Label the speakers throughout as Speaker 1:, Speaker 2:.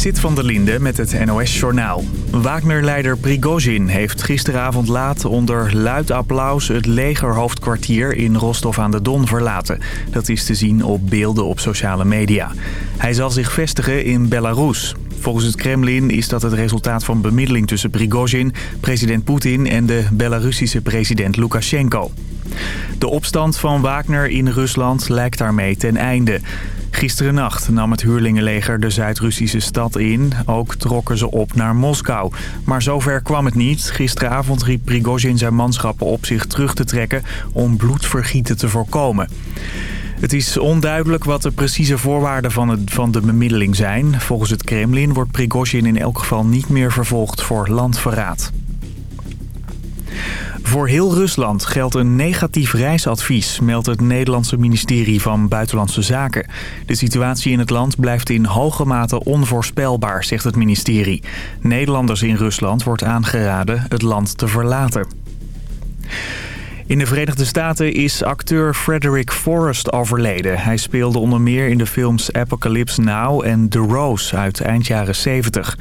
Speaker 1: Sit van der Linde met het NOS-journaal. Wagner-leider Prigozhin heeft gisteravond laat onder luid applaus... het legerhoofdkwartier in Rostov aan de Don verlaten. Dat is te zien op beelden op sociale media. Hij zal zich vestigen in Belarus. Volgens het Kremlin is dat het resultaat van bemiddeling tussen Prigozhin... president Poetin en de Belarusische president Lukashenko. De opstand van Wagner in Rusland lijkt daarmee ten einde... Gisteren nacht nam het huurlingenleger de Zuid-Russische stad in. Ook trokken ze op naar Moskou. Maar zover kwam het niet. Gisteravond riep Prigozhin zijn manschappen op zich terug te trekken... om bloedvergieten te voorkomen. Het is onduidelijk wat de precieze voorwaarden van, het, van de bemiddeling zijn. Volgens het Kremlin wordt Prigozhin in elk geval niet meer vervolgd voor landverraad. Voor heel Rusland geldt een negatief reisadvies, meldt het Nederlandse ministerie van Buitenlandse Zaken. De situatie in het land blijft in hoge mate onvoorspelbaar, zegt het ministerie. Nederlanders in Rusland wordt aangeraden het land te verlaten. In de Verenigde Staten is acteur Frederick Forrest overleden. Hij speelde onder meer in de films Apocalypse Now en The Rose uit eind jaren 70.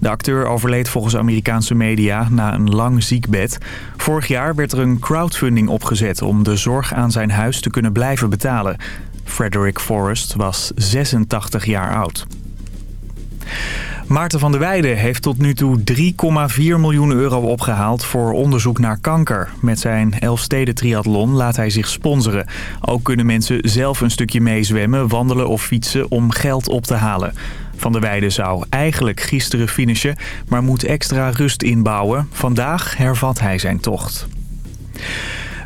Speaker 1: De acteur overleed volgens Amerikaanse media na een lang ziekbed. Vorig jaar werd er een crowdfunding opgezet om de zorg aan zijn huis te kunnen blijven betalen. Frederick Forrest was 86 jaar oud. Maarten van der Weijden heeft tot nu toe 3,4 miljoen euro opgehaald voor onderzoek naar kanker. Met zijn Elfsteden triathlon laat hij zich sponsoren. Ook kunnen mensen zelf een stukje meezwemmen, wandelen of fietsen om geld op te halen. Van der Weijden zou eigenlijk gisteren finishen, maar moet extra rust inbouwen. Vandaag hervat hij zijn tocht.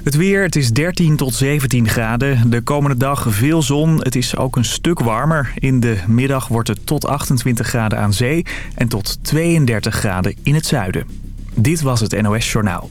Speaker 1: Het weer, het is 13 tot 17 graden. De komende dag veel zon. Het is ook een stuk warmer. In de middag wordt het tot 28 graden aan zee en tot 32 graden in het zuiden. Dit was het NOS Journaal.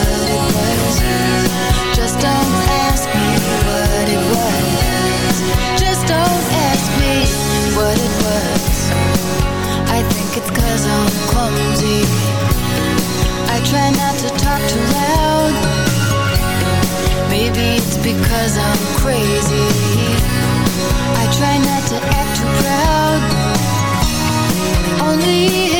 Speaker 2: I try not to talk too loud. Maybe it's because I'm crazy. I try not to act too proud. Only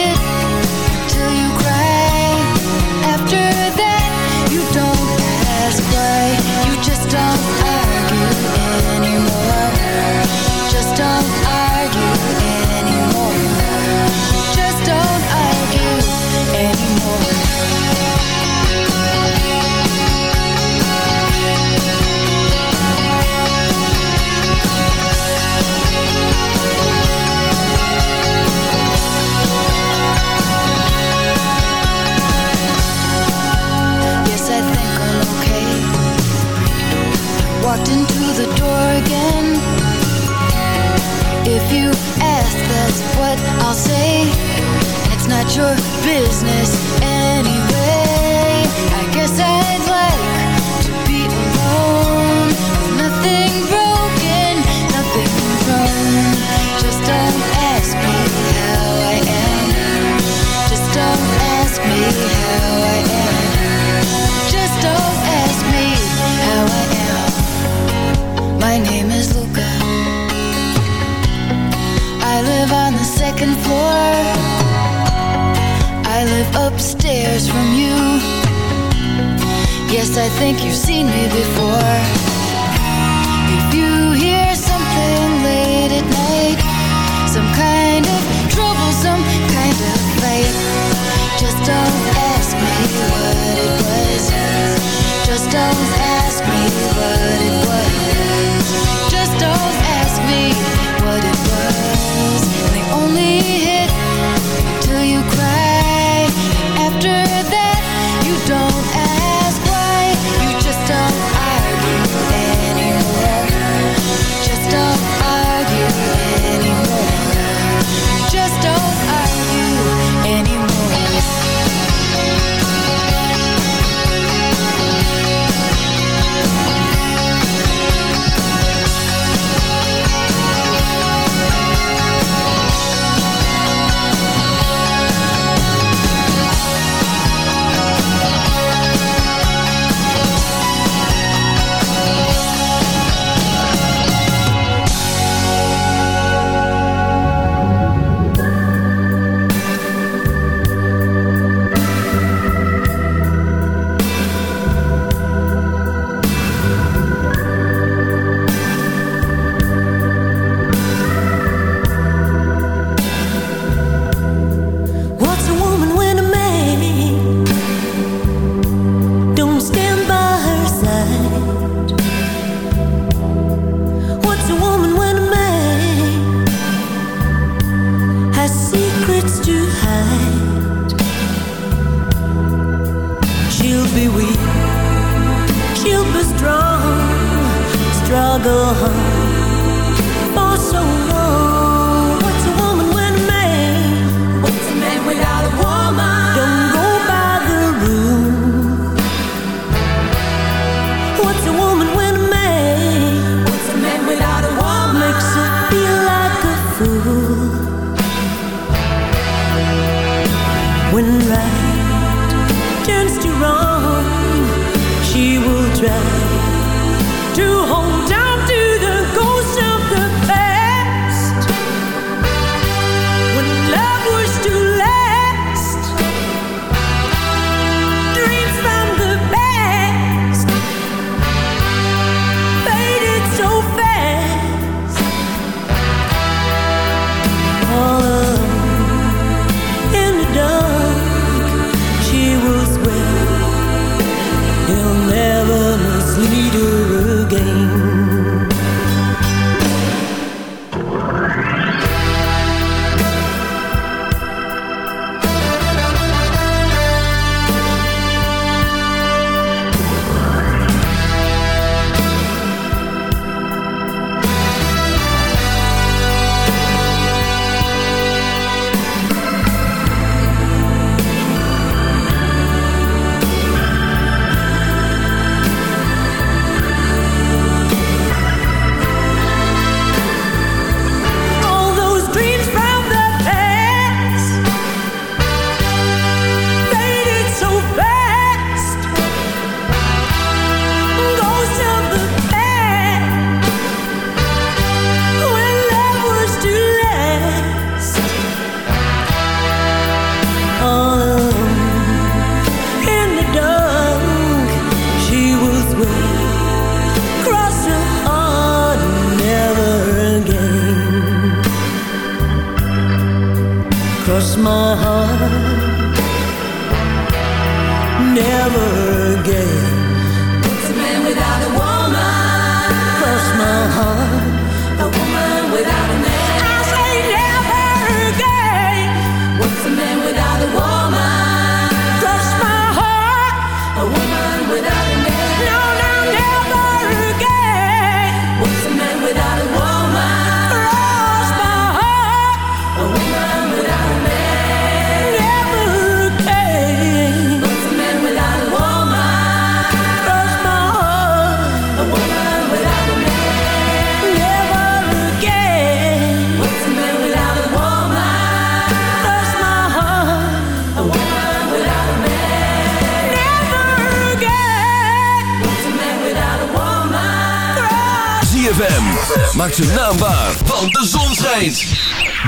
Speaker 3: maakt zijn naam waar, want de zon schijnt.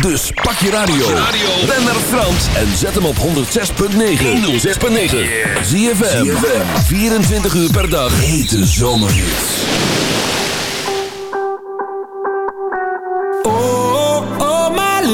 Speaker 3: Dus pak je radio, ren naar Frans en zet hem op 106.9. 106.9. Zie je 24 uur per dag. Hete zomerhits.
Speaker 4: Oh, oh my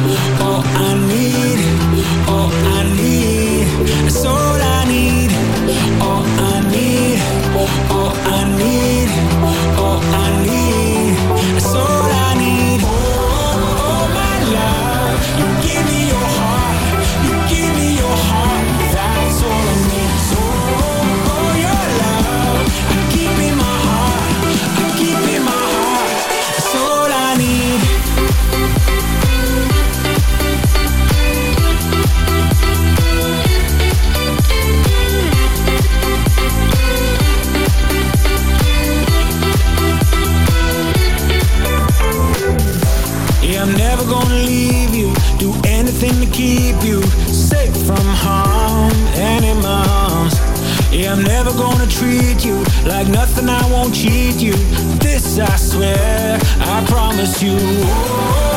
Speaker 4: I'm never gonna treat you like nothing. I won't cheat you. This I swear, I promise you. Oh,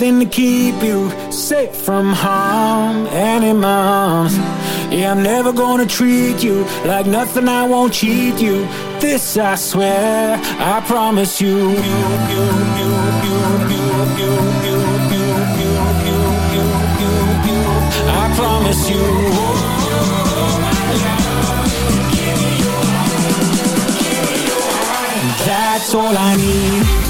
Speaker 4: Do anything to keep you safe from harm and in. Yeah, I'm never gonna treat you like nothing. I won't cheat you. This I swear, I promise you. you, you, you, you, you, you, you, you, you, you, you, you. I promise you. That's all I need.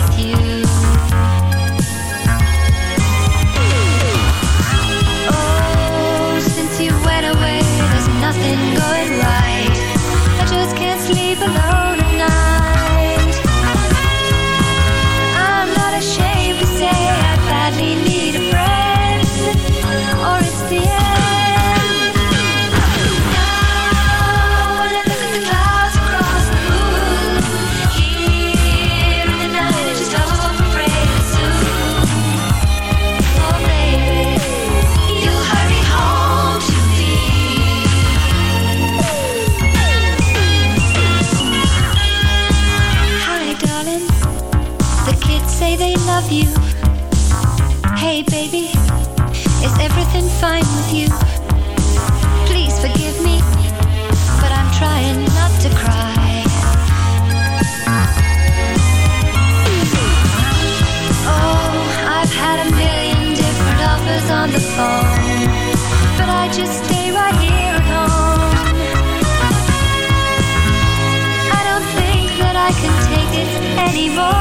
Speaker 5: evil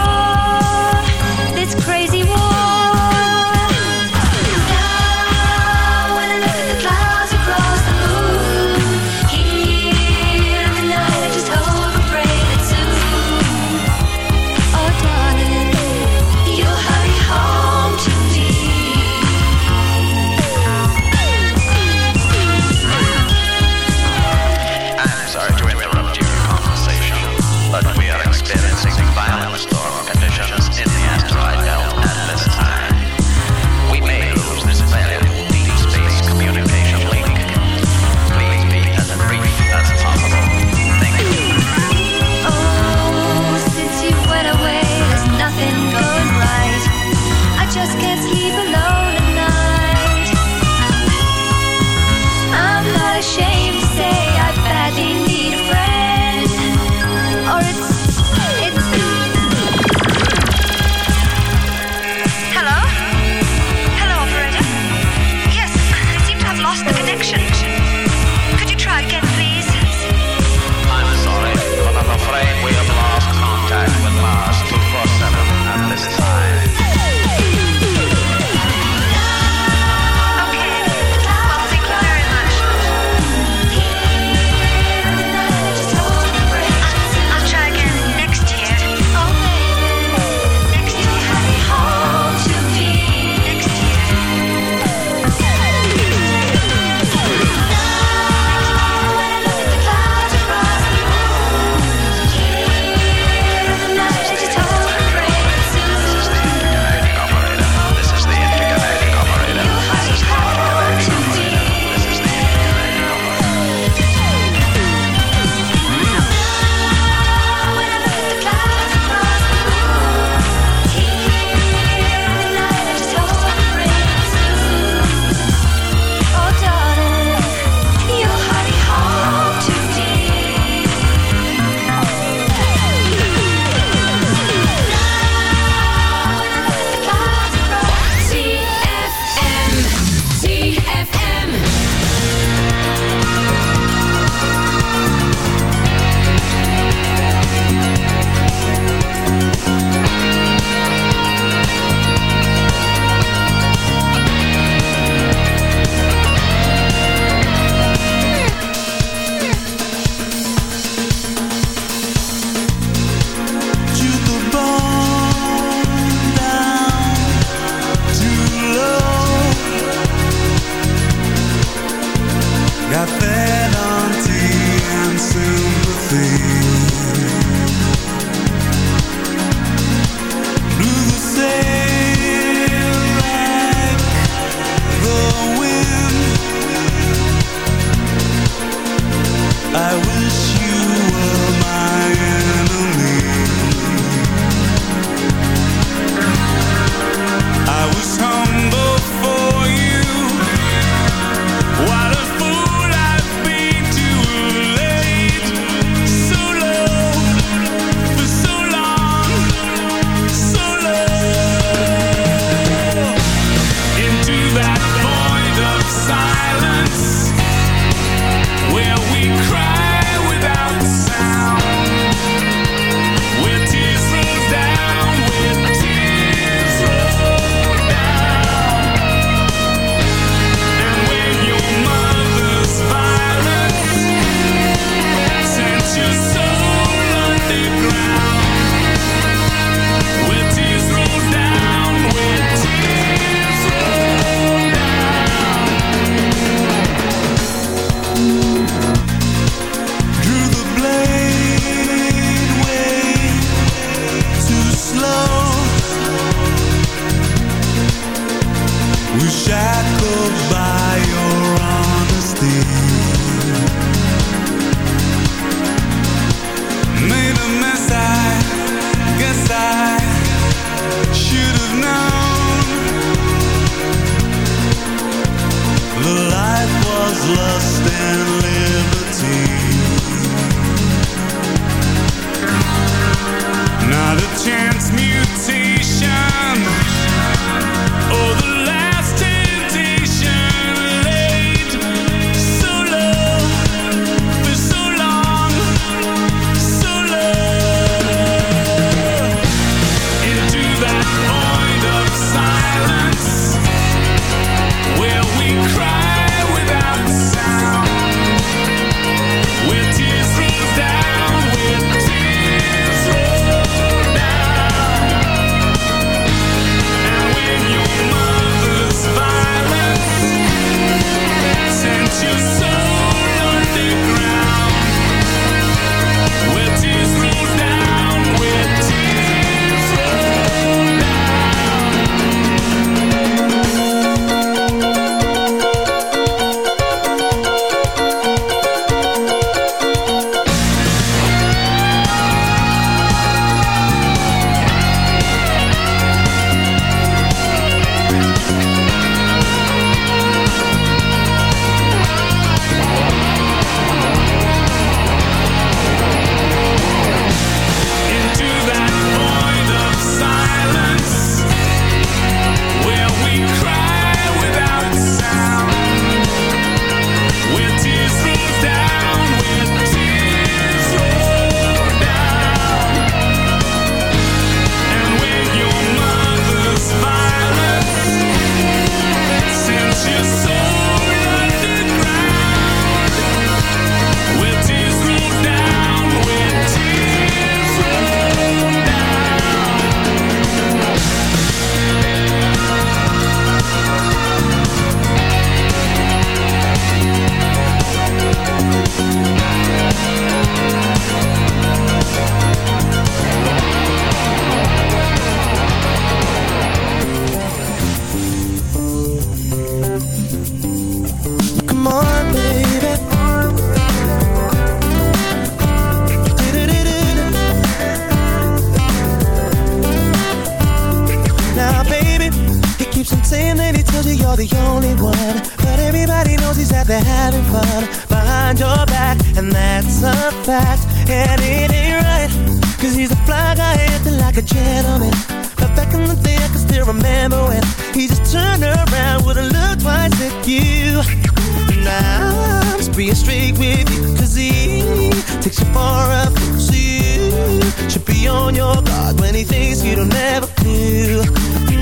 Speaker 5: you
Speaker 6: should be on your guard when he thinks you don't ever do.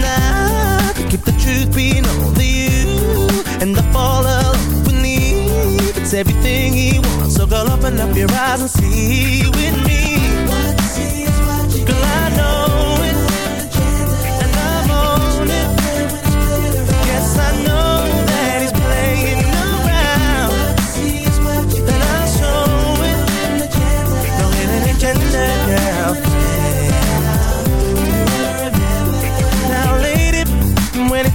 Speaker 6: Now, keep the truth being only you, and I fall alone beneath. It's everything he wants, so girl, open up your eyes and see with me. Girl, I know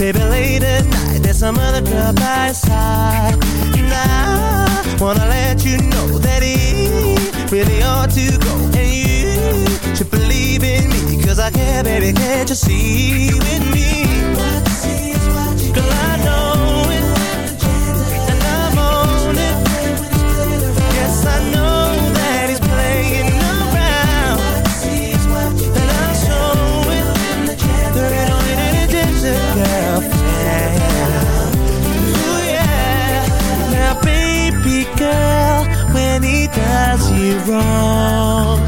Speaker 6: baby, late at night There's some other girl by his side. And I wanna let you know that he really ought to go. And you should believe in me. Cause I care, baby, can't you see with me? Girl, I know does you wrong,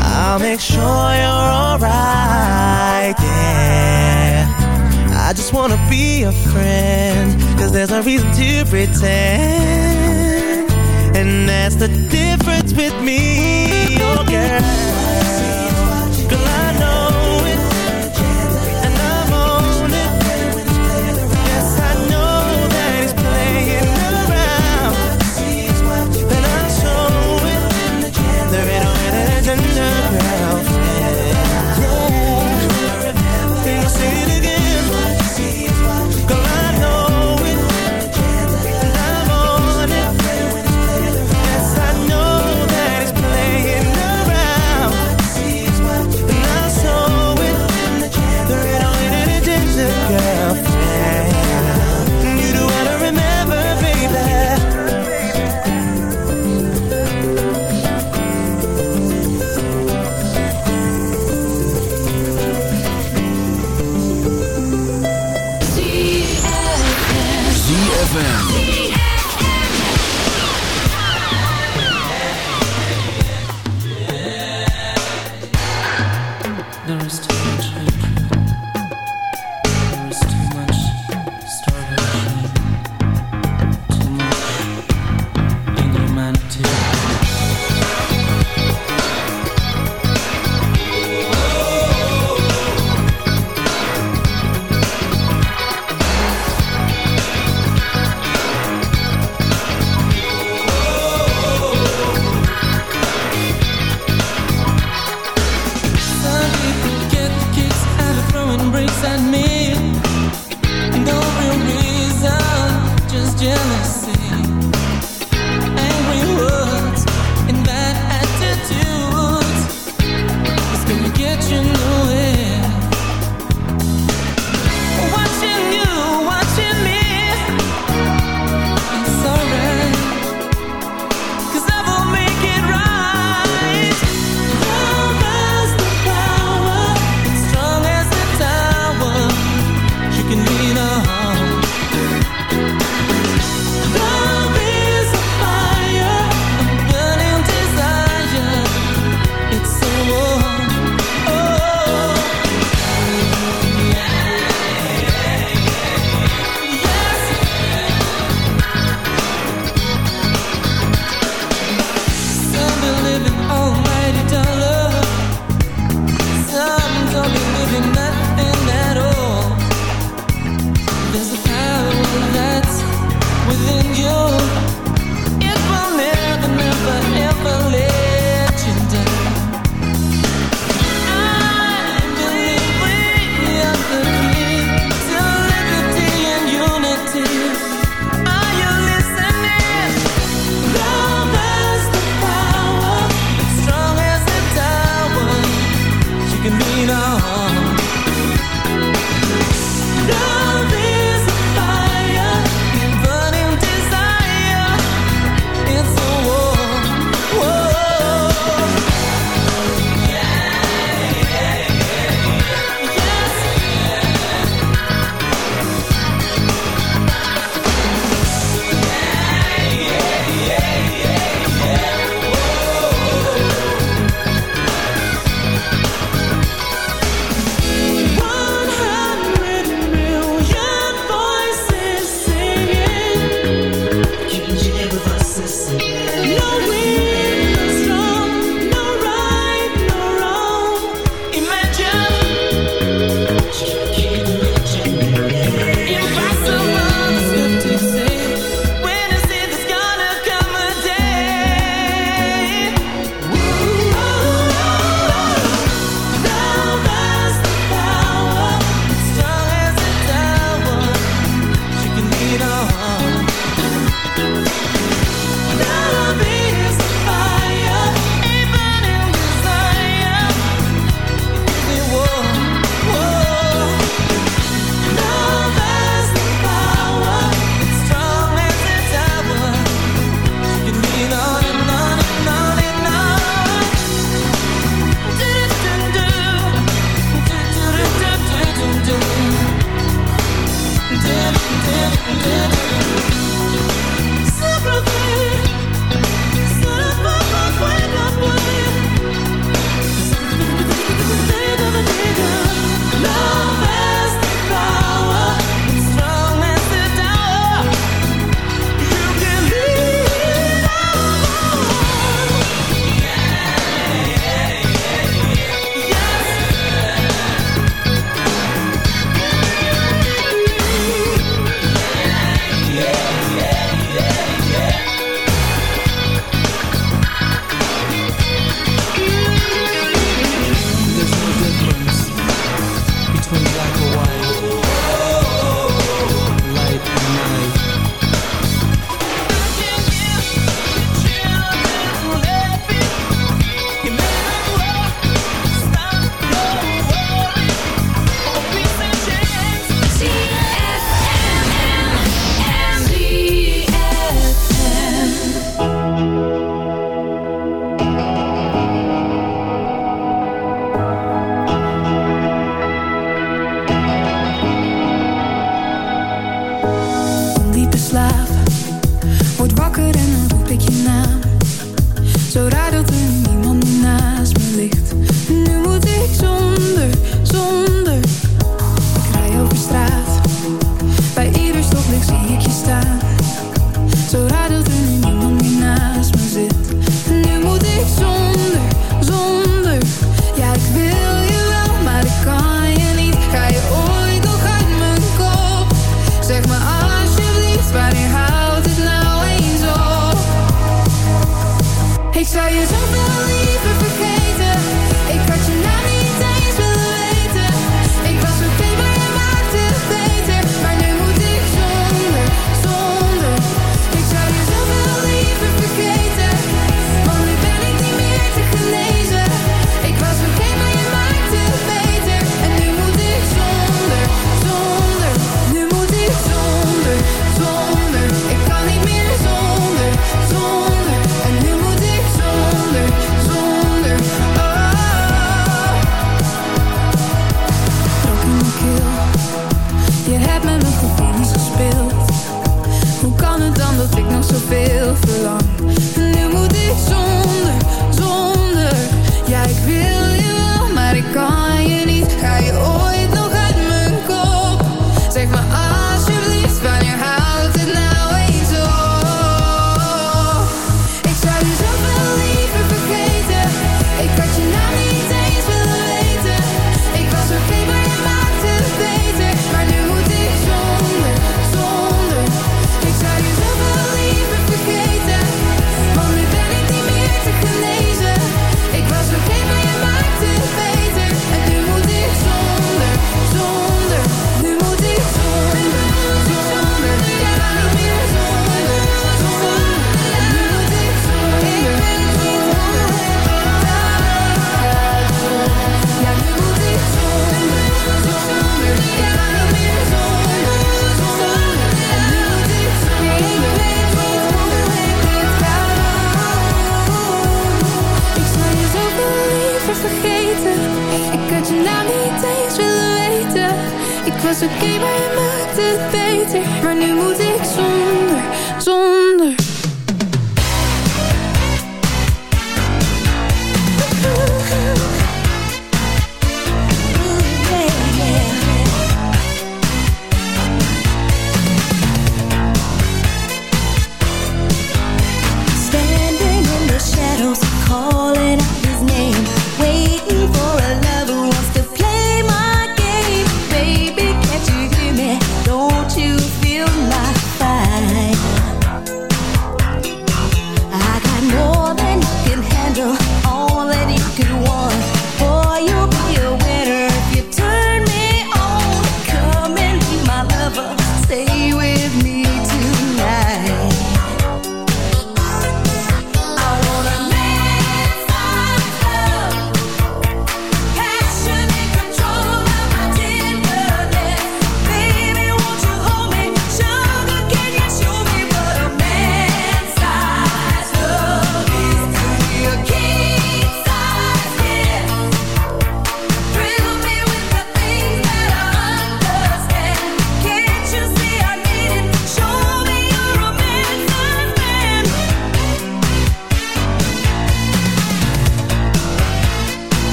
Speaker 6: I'll make sure you're alright, yeah. I just wanna be a friend Cause there's no reason to pretend. And that's the difference with me, oh Girl, always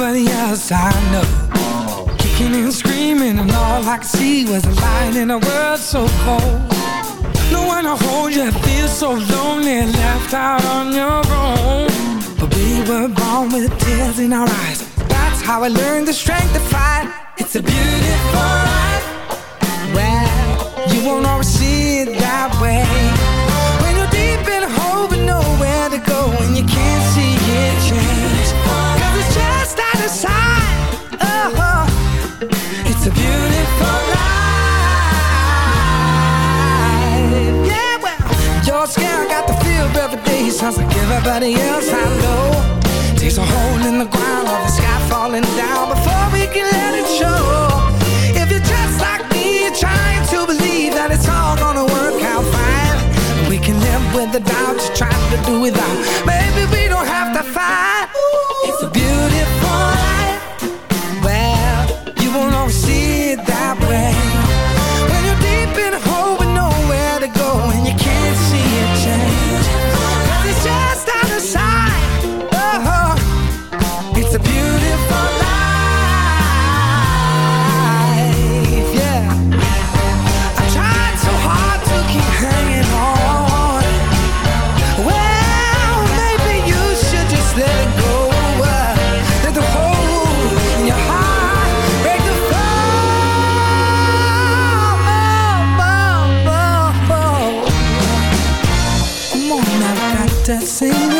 Speaker 6: but yes, I know.
Speaker 7: Kicking and screaming and all I could see was a light in a world so cold. No one to hold you, feel so lonely, left out on your own. But we were born with tears in our eyes. That's how I learned the strength to fight It's a beautiful life. Well, you won't always see it that way. When you're deep in hope and nowhere to go And you can't sounds like everybody else a hole in the ground or the sky falling down Before we can let it show. If you're just like me, you're trying to believe That it's all gonna work out fine. We can live with the you try to do without. sing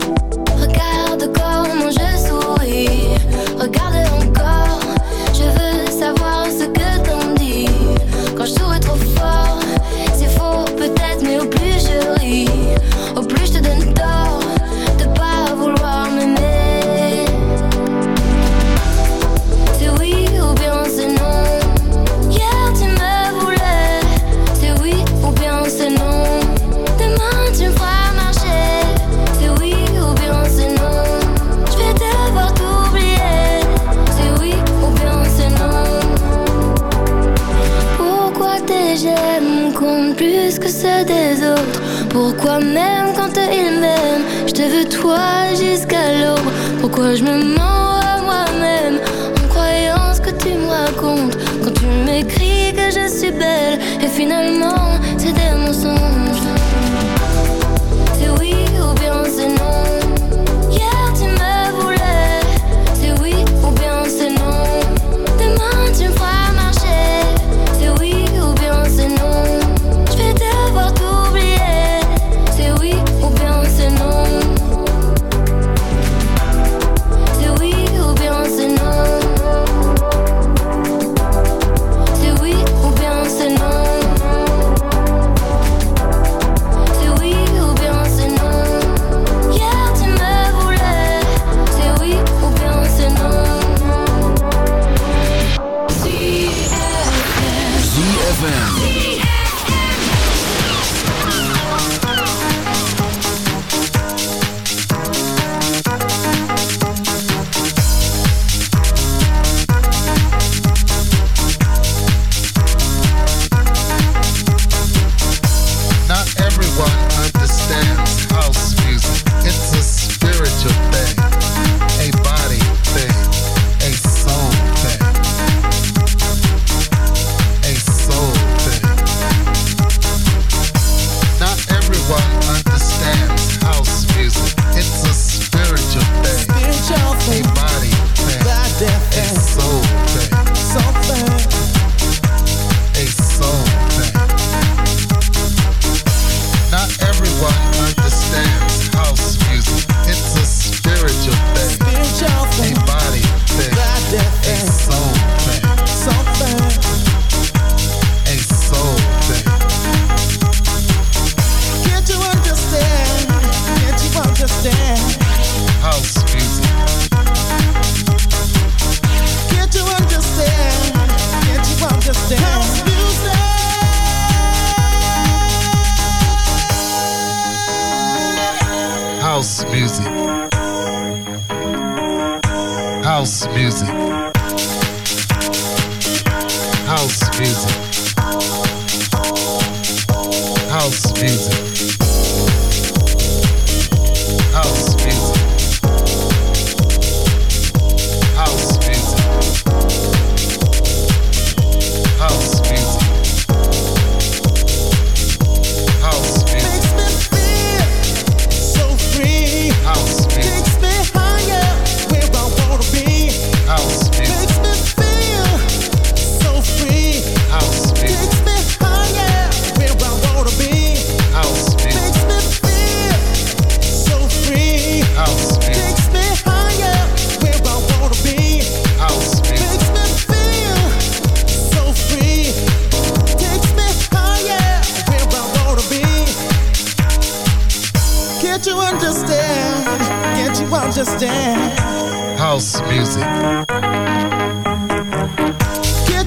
Speaker 6: Can't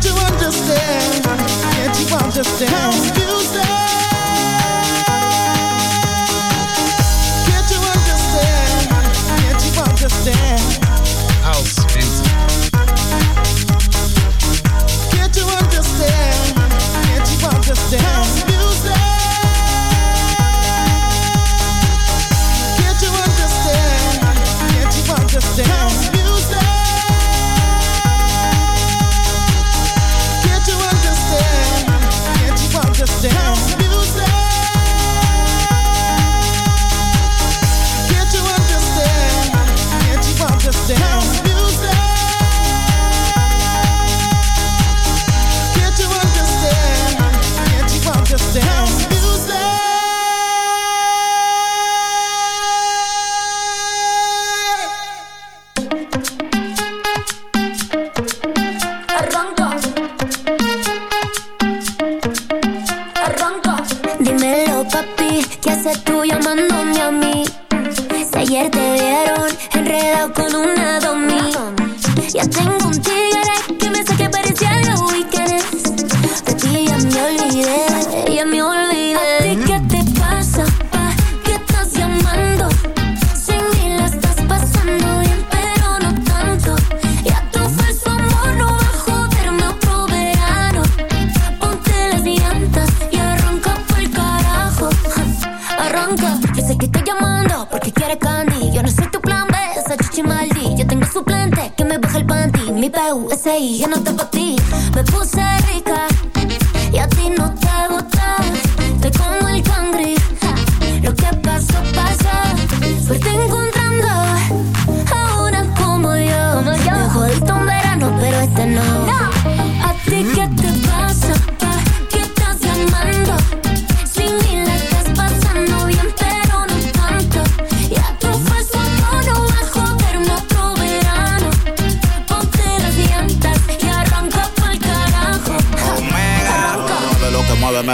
Speaker 6: you understand? Can't you understand?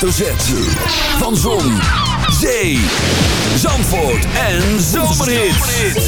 Speaker 8: De
Speaker 3: Van Zon, Zee, Zandvoort en Zomerhit.